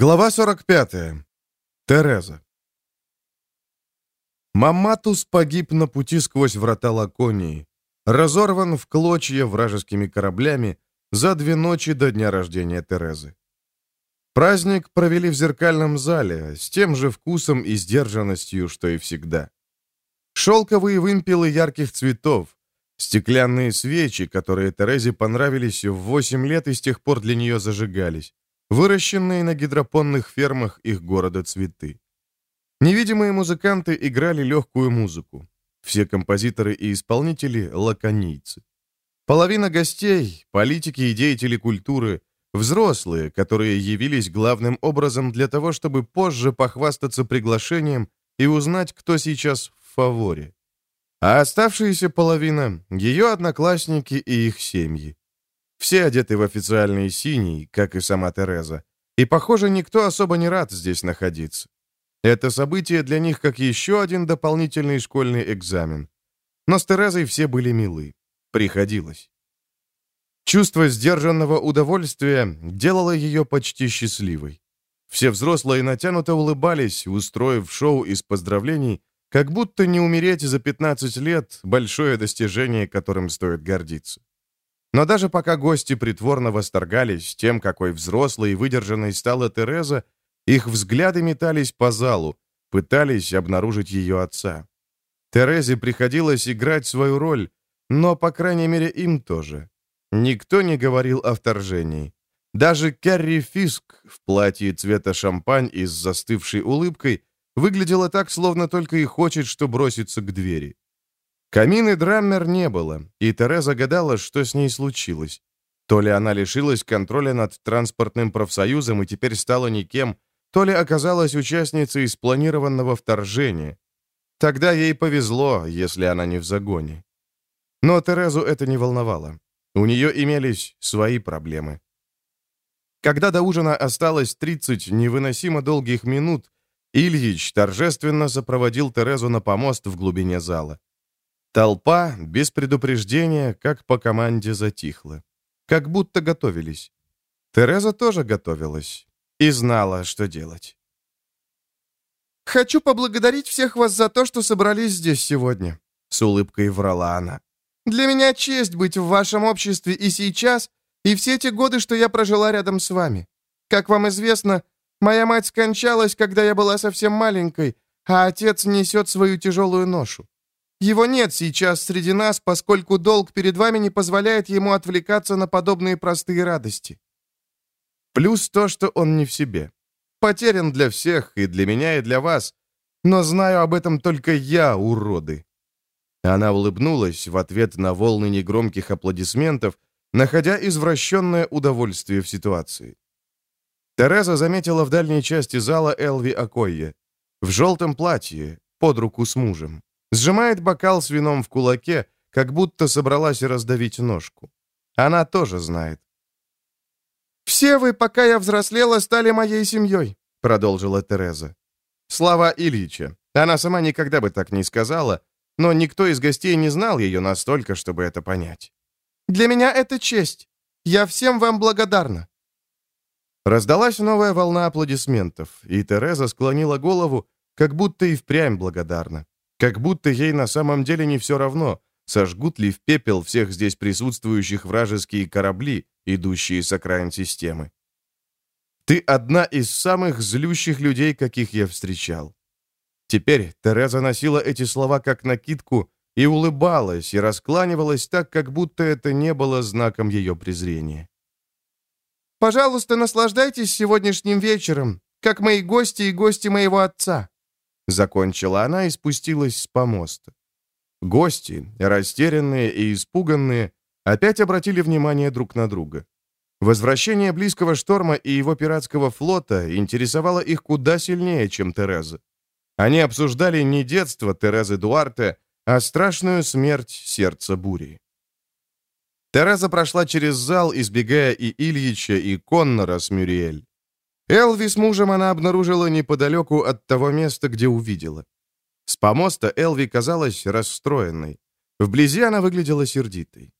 Глава 45. Тереза. Маматус погиб на пути сквозь врата Лаконии, разорван в клочья вражескими кораблями за две ночи до дня рождения Терезы. Праздник провели в зеркальном зале, с тем же вкусом и сдержанностью, что и всегда. Шелковые вымпелы ярких цветов, стеклянные свечи, которые Терезе понравились в 8 лет и с тех пор для нее зажигались, выращенные на гидропонных фермах их города цветы. Невидимые музыканты играли легкую музыку. Все композиторы и исполнители — лаконийцы. Половина гостей — политики и деятели культуры, взрослые, которые явились главным образом для того, чтобы позже похвастаться приглашением и узнать, кто сейчас в фаворе. А оставшаяся половина — ее одноклассники и их семьи. Все одеты в официальный синий, как и сама Тереза. И, похоже, никто особо не рад здесь находиться. Это событие для них как еще один дополнительный школьный экзамен. Но с Терезой все были милы. Приходилось. Чувство сдержанного удовольствия делало ее почти счастливой. Все взрослые натянуто улыбались, устроив шоу из поздравлений, как будто не умереть за 15 лет – большое достижение, которым стоит гордиться. Но даже пока гости притворно восторгались тем, какой взрослой и выдержанной стала Тереза, их взгляды метались по залу, пытались обнаружить ее отца. Терезе приходилось играть свою роль, но, по крайней мере, им тоже. Никто не говорил о вторжении. Даже Керри Фиск в платье цвета шампань и с застывшей улыбкой выглядела так, словно только и хочет, что броситься к двери. Камины Драммер не было, и Тереза гадала, что с ней случилось. То ли она лишилась контроля над транспортным профсоюзом и теперь стала никем, то ли оказалась участницей спланированного вторжения. Тогда ей повезло, если она не в загоне. Но Терезу это не волновало. У нее имелись свои проблемы. Когда до ужина осталось 30 невыносимо долгих минут, Ильич торжественно запроводил Терезу на помост в глубине зала. Толпа, без предупреждения, как по команде, затихла. Как будто готовились. Тереза тоже готовилась и знала, что делать. «Хочу поблагодарить всех вас за то, что собрались здесь сегодня», — с улыбкой врала она. «Для меня честь быть в вашем обществе и сейчас, и все те годы, что я прожила рядом с вами. Как вам известно, моя мать скончалась, когда я была совсем маленькой, а отец несет свою тяжелую ношу. Его нет сейчас среди нас, поскольку долг перед вами не позволяет ему отвлекаться на подобные простые радости. Плюс то, что он не в себе. Потерян для всех, и для меня, и для вас. Но знаю об этом только я, уроды. Она улыбнулась в ответ на волны негромких аплодисментов, находя извращенное удовольствие в ситуации. Тереза заметила в дальней части зала Элви Акойе. В желтом платье, под руку с мужем. Сжимает бокал с вином в кулаке, как будто собралась раздавить ножку. Она тоже знает. «Все вы, пока я взрослела, стали моей семьей», — продолжила Тереза. Слава Ильича. Она сама никогда бы так не сказала, но никто из гостей не знал ее настолько, чтобы это понять. «Для меня это честь. Я всем вам благодарна». Раздалась новая волна аплодисментов, и Тереза склонила голову, как будто и впрямь благодарна. Как будто ей на самом деле не все равно, сожгут ли в пепел всех здесь присутствующих вражеские корабли, идущие с окраин системы. Ты одна из самых злющих людей, каких я встречал. Теперь Тереза носила эти слова как накидку и улыбалась, и раскланивалась так, как будто это не было знаком ее презрения. «Пожалуйста, наслаждайтесь сегодняшним вечером, как мои гости и гости моего отца», Закончила она и спустилась с помоста. Гости, растерянные и испуганные, опять обратили внимание друг на друга. Возвращение близкого шторма и его пиратского флота интересовало их куда сильнее, чем Тереза. Они обсуждали не детство Терезы Дуарте, а страшную смерть сердца бури. Тереза прошла через зал, избегая и Ильича, и Коннора с Мюриэль. Элви с мужем она обнаружила неподалеку от того места, где увидела. С помоста Элви казалась расстроенной. Вблизи она выглядела сердитой.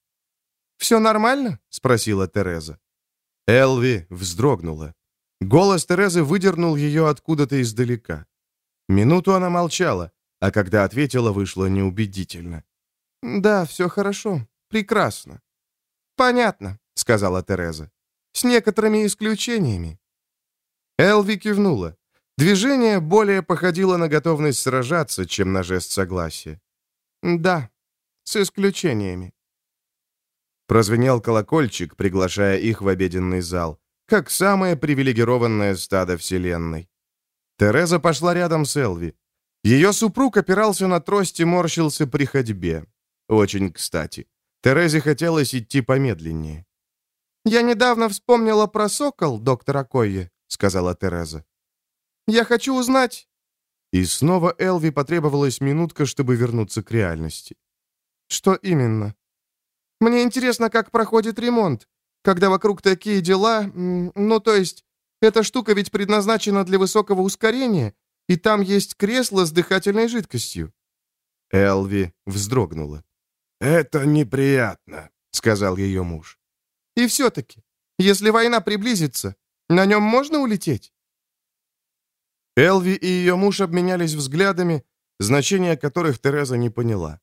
«Все нормально?» — спросила Тереза. Элви вздрогнула. Голос Терезы выдернул ее откуда-то издалека. Минуту она молчала, а когда ответила, вышло неубедительно. «Да, все хорошо. Прекрасно». «Понятно», — сказала Тереза. «С некоторыми исключениями». Элви кивнула. Движение более походило на готовность сражаться, чем на жест согласия. «Да, с исключениями». Прозвенел колокольчик, приглашая их в обеденный зал, как самое привилегированное стадо Вселенной. Тереза пошла рядом с Элви. Ее супруг опирался на трость и морщился при ходьбе. Очень кстати. Терезе хотелось идти помедленнее. «Я недавно вспомнила про сокол, доктор Акойе», — сказала Тереза. «Я хочу узнать...» И снова Элви потребовалась минутка, чтобы вернуться к реальности. «Что именно?» «Мне интересно, как проходит ремонт, когда вокруг такие дела... Ну, то есть, эта штука ведь предназначена для высокого ускорения, и там есть кресло с дыхательной жидкостью». Элви вздрогнула. «Это неприятно», — сказал ее муж. «И все-таки, если война приблизится, на нем можно улететь?» Элви и ее муж обменялись взглядами, значения которых Тереза не поняла.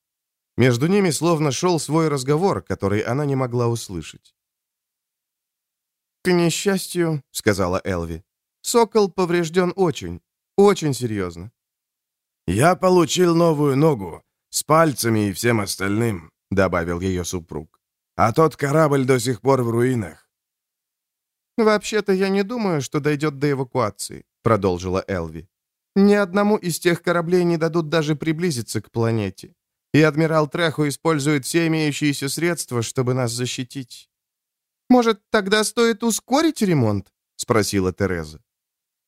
Между ними словно шел свой разговор, который она не могла услышать. «К несчастью», — сказала Элви, — «сокол поврежден очень, очень серьезно». «Я получил новую ногу, с пальцами и всем остальным», — добавил ее супруг. «А тот корабль до сих пор в руинах». «Вообще-то я не думаю, что дойдет до эвакуации», — продолжила Элви. «Ни одному из тех кораблей не дадут даже приблизиться к планете. И адмирал Треху использует все имеющиеся средства, чтобы нас защитить». «Может, тогда стоит ускорить ремонт?» — спросила Тереза.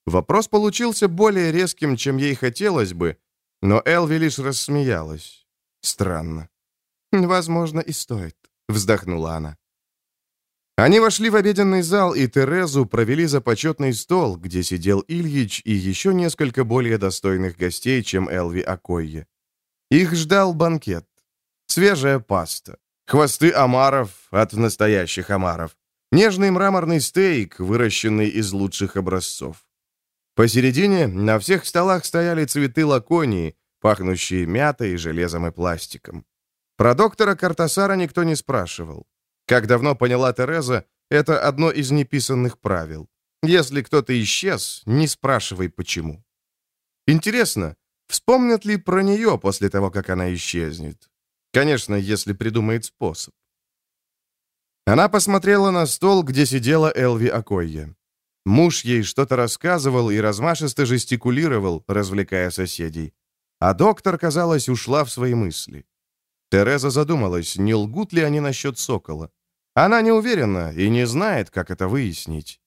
Вопрос получился более резким, чем ей хотелось бы, но Элви лишь рассмеялась. Странно. «Возможно, и стоит», — вздохнула она. Они вошли в обеденный зал, и Терезу провели за почетный стол, где сидел Ильич и еще несколько более достойных гостей, чем Элви Акойе. Их ждал банкет. Свежая паста, хвосты омаров от настоящих омаров, нежный мраморный стейк, выращенный из лучших образцов. Посередине на всех столах стояли цветы лаконии, пахнущие мятой, железом и пластиком. Про доктора Картасара никто не спрашивал. Как давно поняла Тереза, это одно из неписанных правил. Если кто-то исчез, не спрашивай почему. Интересно, вспомнят ли про нее после того, как она исчезнет? Конечно, если придумает способ. Она посмотрела на стол, где сидела Элви Акойя. Муж ей что-то рассказывал и размашисто жестикулировал, развлекая соседей. А доктор, казалось, ушла в свои мысли. Тереза задумалась, не лгут ли они насчет сокола. Она не уверена и не знает, как это выяснить.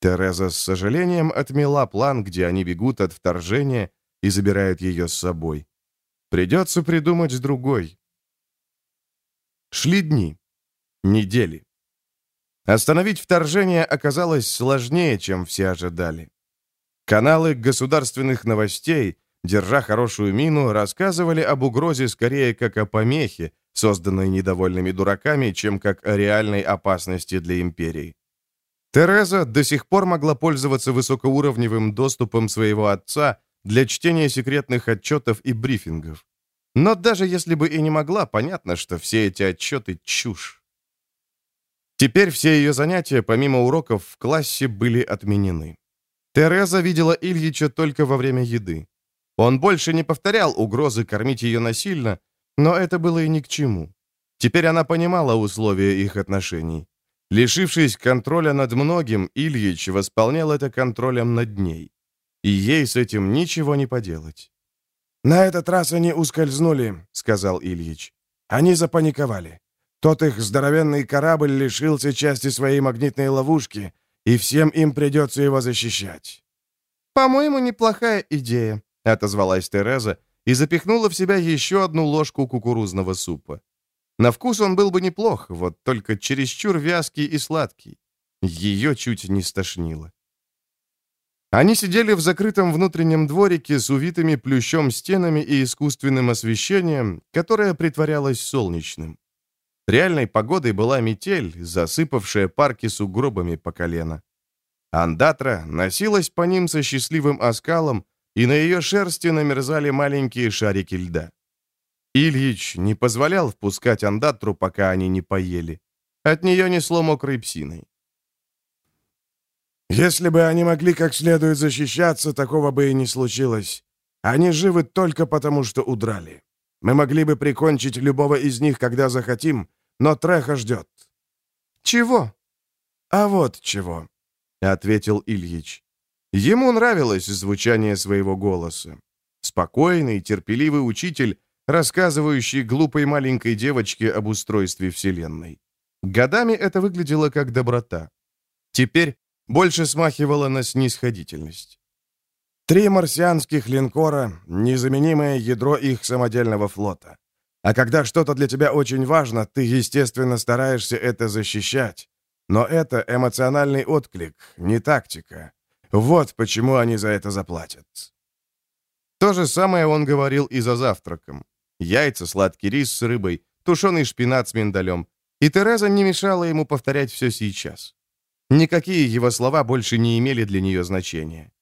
Тереза с сожалением отмела план, где они бегут от вторжения и забирают ее с собой. Придется придумать другой. Шли дни, недели. Остановить вторжение оказалось сложнее, чем все ожидали. Каналы государственных новостей, держа хорошую мину, рассказывали об угрозе скорее как о помехе, созданной недовольными дураками, чем как о реальной опасности для империи. Тереза до сих пор могла пользоваться высокоуровневым доступом своего отца для чтения секретных отчетов и брифингов. Но даже если бы и не могла, понятно, что все эти отчеты — чушь. Теперь все ее занятия, помимо уроков, в классе были отменены. Тереза видела Ильича только во время еды. Он больше не повторял угрозы кормить ее насильно, но это было и ни к чему. Теперь она понимала условия их отношений. Лишившись контроля над многим, Ильич восполнял это контролем над ней. И ей с этим ничего не поделать. «На этот раз они ускользнули», — сказал Ильич. «Они запаниковали. Тот их здоровенный корабль лишился части своей магнитной ловушки, и всем им придется его защищать». «По-моему, неплохая идея», — отозвалась Тереза и запихнула в себя еще одну ложку кукурузного супа. На вкус он был бы неплох, вот только чересчур вязкий и сладкий. Ее чуть не стошнило. Они сидели в закрытом внутреннем дворике с увитыми плющом стенами и искусственным освещением, которое притворялось солнечным. Реальной погодой была метель, засыпавшая парки сугробами по колено. Андатра носилась по ним со счастливым оскалом, и на ее шерсти намерзали маленькие шарики льда. Ильич не позволял впускать андатру, пока они не поели. От нее несло мокрой псиной. «Если бы они могли как следует защищаться, такого бы и не случилось. Они живы только потому, что удрали. Мы могли бы прикончить любого из них, когда захотим, но Треха ждет». «Чего?» «А вот чего», — ответил Ильич. Ему нравилось звучание своего голоса. Спокойный, терпеливый учитель, рассказывающий глупой маленькой девочке об устройстве Вселенной. Годами это выглядело как доброта. Теперь больше смахивало на снисходительность. Три марсианских линкора — незаменимое ядро их самодельного флота. А когда что-то для тебя очень важно, ты, естественно, стараешься это защищать. Но это эмоциональный отклик, не тактика. Вот почему они за это заплатят. То же самое он говорил и за завтраком. Яйца, сладкий рис с рыбой, тушеный шпинат с миндалем. И Тереза не мешала ему повторять все сейчас. Никакие его слова больше не имели для нее значения.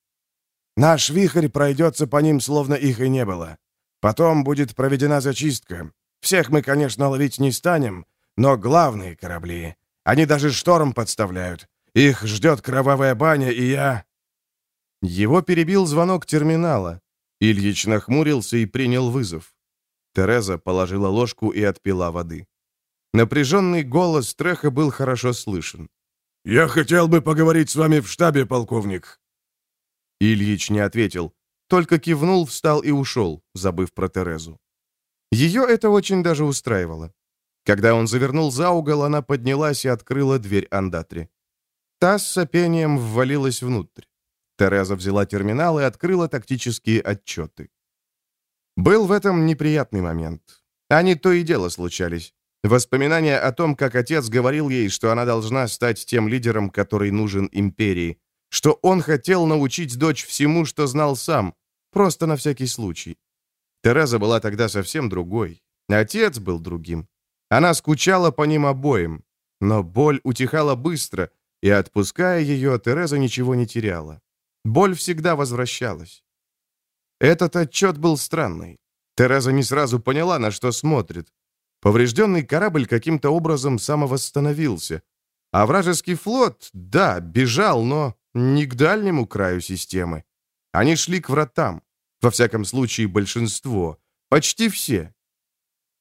«Наш вихрь пройдется по ним, словно их и не было. Потом будет проведена зачистка. Всех мы, конечно, ловить не станем, но главные корабли, они даже шторм подставляют. Их ждет кровавая баня, и я...» Его перебил звонок терминала. Ильич нахмурился и принял вызов. Тереза положила ложку и отпила воды. Напряженный голос Треха был хорошо слышен. «Я хотел бы поговорить с вами в штабе, полковник». Ильич не ответил, только кивнул, встал и ушел, забыв про Терезу. Ее это очень даже устраивало. Когда он завернул за угол, она поднялась и открыла дверь андатри. Та с сопением ввалилась внутрь. Тереза взяла терминал и открыла тактические отчеты. Был в этом неприятный момент. Они то и дело случались. Воспоминания о том, как отец говорил ей, что она должна стать тем лидером, который нужен империи, что он хотел научить дочь всему, что знал сам, просто на всякий случай. Тереза была тогда совсем другой. Отец был другим. Она скучала по ним обоим, но боль утихала быстро, и, отпуская ее, Тереза ничего не теряла. Боль всегда возвращалась. Этот отчет был странный. Тереза не сразу поняла, на что смотрит. Поврежденный корабль каким-то образом самовосстановился. А вражеский флот, да, бежал, но не к дальнему краю системы. Они шли к вратам. Во всяком случае, большинство. Почти все.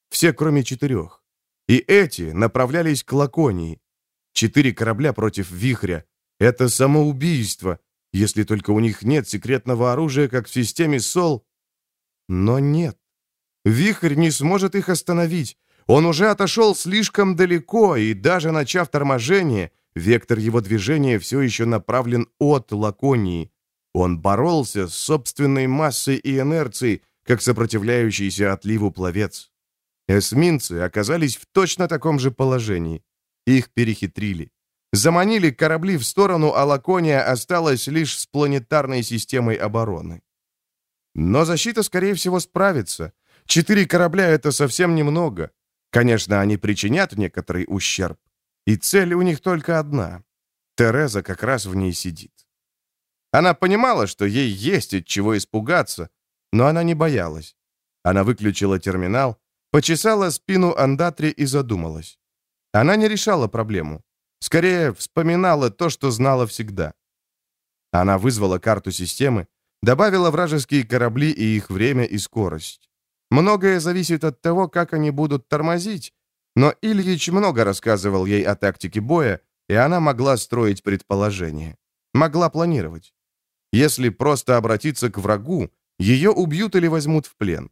Все, кроме четырех. И эти направлялись к Лаконии. Четыре корабля против вихря. Это самоубийство если только у них нет секретного оружия, как в системе СОЛ. Но нет. Вихрь не сможет их остановить. Он уже отошел слишком далеко, и даже начав торможение, вектор его движения все еще направлен от Лаконии. Он боролся с собственной массой и инерцией, как сопротивляющийся отливу пловец. Эсминцы оказались в точно таком же положении. Их перехитрили. Заманили корабли в сторону, а Лакония осталась лишь с планетарной системой обороны. Но защита, скорее всего, справится. Четыре корабля — это совсем немного. Конечно, они причинят некоторый ущерб. И цель у них только одна. Тереза как раз в ней сидит. Она понимала, что ей есть от чего испугаться, но она не боялась. Она выключила терминал, почесала спину Андатри и задумалась. Она не решала проблему. Скорее, вспоминала то, что знала всегда. Она вызвала карту системы, добавила вражеские корабли и их время и скорость. Многое зависит от того, как они будут тормозить, но Ильич много рассказывал ей о тактике боя, и она могла строить предположения. Могла планировать. Если просто обратиться к врагу, ее убьют или возьмут в плен.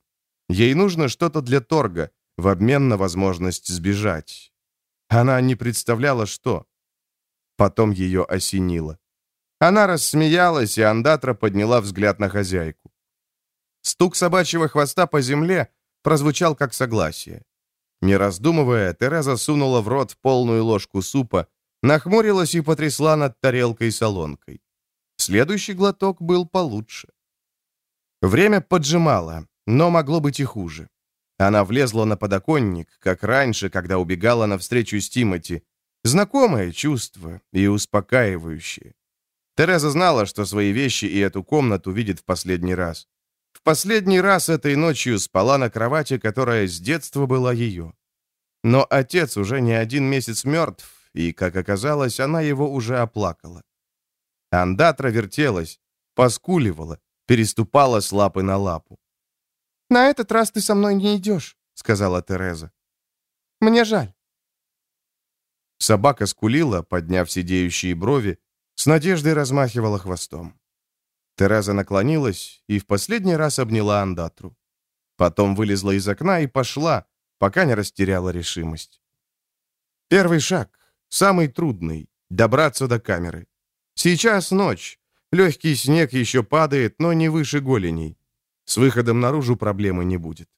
Ей нужно что-то для торга, в обмен на возможность сбежать. Она не представляла, что. Потом ее осенило. Она рассмеялась, и Андатра подняла взгляд на хозяйку. Стук собачьего хвоста по земле прозвучал как согласие. Не раздумывая, Тереза сунула в рот полную ложку супа, нахмурилась и потрясла над тарелкой-солонкой. Следующий глоток был получше. Время поджимало, но могло быть и хуже. Она влезла на подоконник, как раньше, когда убегала навстречу с Тимати. Знакомое чувство и успокаивающее. Тереза знала, что свои вещи и эту комнату видит в последний раз. В последний раз этой ночью спала на кровати, которая с детства была ее. Но отец уже не один месяц мертв, и, как оказалось, она его уже оплакала. Андатра вертелась, поскуливала, переступала с лапы на лапу. «На этот раз ты со мной не идешь», — сказала Тереза. «Мне жаль». Собака скулила, подняв сидеющие брови, с надеждой размахивала хвостом. Тереза наклонилась и в последний раз обняла Андатру. Потом вылезла из окна и пошла, пока не растеряла решимость. Первый шаг, самый трудный — добраться до камеры. Сейчас ночь. Легкий снег еще падает, но не выше голеней. С выходом наружу проблемы не будет.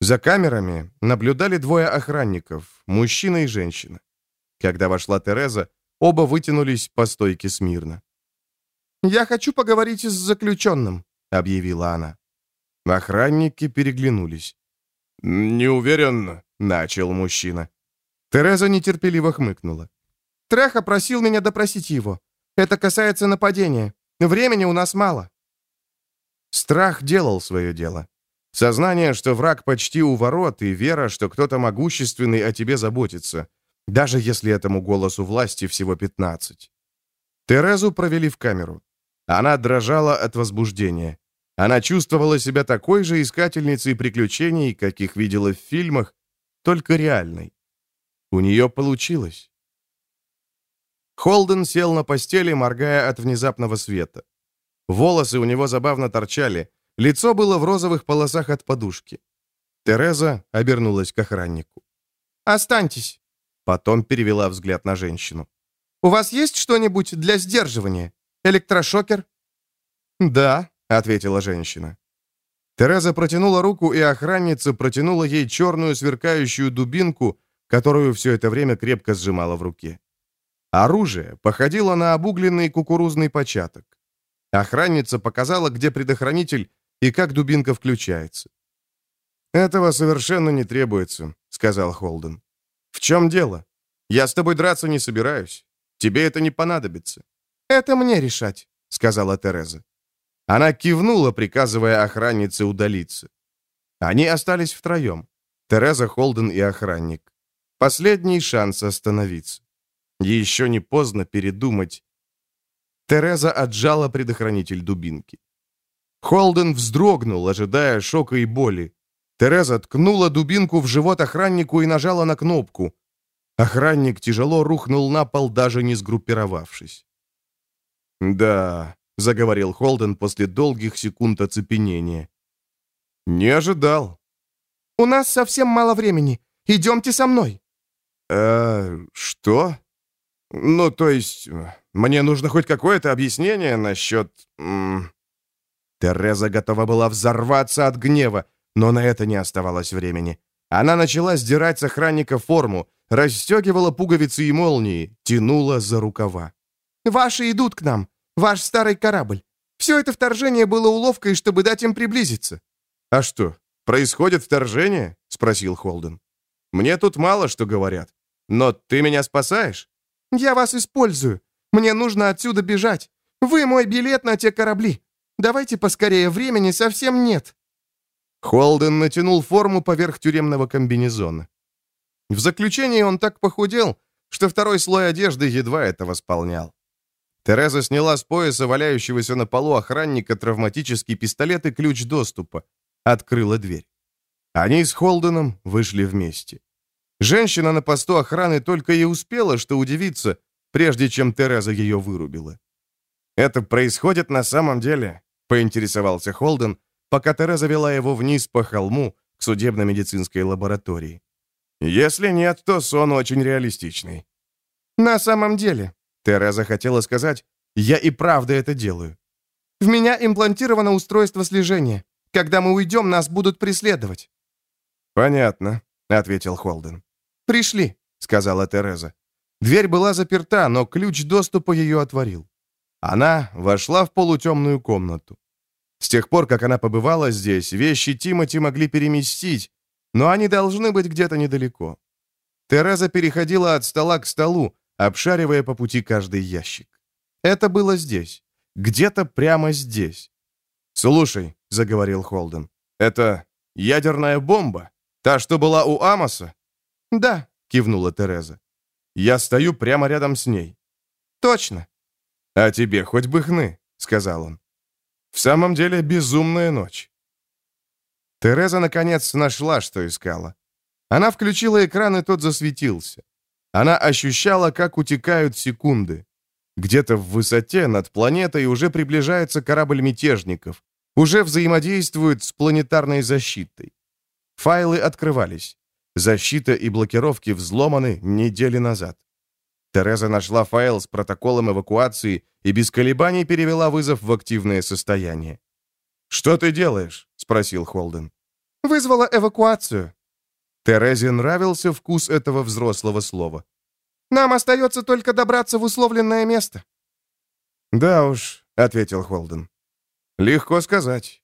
За камерами наблюдали двое охранников, мужчина и женщина. Когда вошла Тереза, оба вытянулись по стойке смирно. «Я хочу поговорить с заключенным», — объявила она. Охранники переглянулись. «Не уверен», — начал мужчина. Тереза нетерпеливо хмыкнула. «Треха просил меня допросить его. Это касается нападения. Времени у нас мало». Страх делал свое дело. Сознание, что враг почти у ворот, и вера, что кто-то могущественный о тебе заботится, даже если этому голосу власти всего 15. Терезу провели в камеру. Она дрожала от возбуждения. Она чувствовала себя такой же искательницей приключений, каких видела в фильмах, только реальной. У нее получилось. Холден сел на постели, моргая от внезапного света. Волосы у него забавно торчали, лицо было в розовых полосах от подушки. Тереза обернулась к охраннику. «Останьтесь!» Потом перевела взгляд на женщину. «У вас есть что-нибудь для сдерживания? Электрошокер?» «Да», — ответила женщина. Тереза протянула руку, и охранница протянула ей черную сверкающую дубинку, которую все это время крепко сжимала в руке. Оружие походило на обугленный кукурузный початок. Охранница показала, где предохранитель и как дубинка включается. «Этого совершенно не требуется», — сказал Холден. «В чем дело? Я с тобой драться не собираюсь. Тебе это не понадобится». «Это мне решать», — сказала Тереза. Она кивнула, приказывая охраннице удалиться. Они остались втроем. Тереза, Холден и охранник. Последний шанс остановиться. Еще не поздно передумать. Тереза отжала предохранитель дубинки. Холден вздрогнул, ожидая шока и боли. Тереза ткнула дубинку в живот охраннику и нажала на кнопку. Охранник тяжело рухнул на пол, даже не сгруппировавшись. «Да», — заговорил Холден после долгих секунд оцепенения. «Не ожидал». «У нас совсем мало времени. Идемте со мной». «Э, что?» «Ну, то есть, мне нужно хоть какое-то объяснение насчет...» Тереза готова была взорваться от гнева, но на это не оставалось времени. Она начала сдирать с охранника форму, расстегивала пуговицы и молнии, тянула за рукава. «Ваши идут к нам. Ваш старый корабль. Все это вторжение было уловкой, чтобы дать им приблизиться». «А что, происходит вторжение?» — спросил Холден. «Мне тут мало что говорят. Но ты меня спасаешь?» «Я вас использую. Мне нужно отсюда бежать. Вы мой билет на те корабли. Давайте поскорее, времени совсем нет». Холден натянул форму поверх тюремного комбинезона. В заключении он так похудел, что второй слой одежды едва это восполнял. Тереза сняла с пояса валяющегося на полу охранника травматический пистолет и ключ доступа. Открыла дверь. Они с Холденом вышли вместе. Женщина на посту охраны только и успела, что удивиться, прежде чем Тереза ее вырубила. «Это происходит на самом деле?» — поинтересовался Холден, пока Тереза вела его вниз по холму к судебно-медицинской лаборатории. «Если нет, то сон очень реалистичный». «На самом деле», — Тереза хотела сказать, «я и правда это делаю». «В меня имплантировано устройство слежения. Когда мы уйдем, нас будут преследовать». «Понятно», — ответил Холден. «Пришли», — сказала Тереза. Дверь была заперта, но ключ доступа ее отворил. Она вошла в полутемную комнату. С тех пор, как она побывала здесь, вещи Тимати могли переместить, но они должны быть где-то недалеко. Тереза переходила от стола к столу, обшаривая по пути каждый ящик. Это было здесь. Где-то прямо здесь. «Слушай», — заговорил Холден, — «это ядерная бомба? Та, что была у Амоса?» «Да», — кивнула Тереза. «Я стою прямо рядом с ней». «Точно». «А тебе хоть бы хны», — сказал он. «В самом деле безумная ночь». Тереза, наконец, нашла, что искала. Она включила экран, и тот засветился. Она ощущала, как утекают секунды. Где-то в высоте над планетой уже приближается корабль мятежников, уже взаимодействует с планетарной защитой. Файлы открывались. Защита и блокировки взломаны недели назад. Тереза нашла файл с протоколом эвакуации и без колебаний перевела вызов в активное состояние. «Что ты делаешь?» — спросил Холден. «Вызвала эвакуацию». Терезе нравился вкус этого взрослого слова. Нам остается только добраться в условленное место». «Да уж», — ответил Холден. «Легко сказать.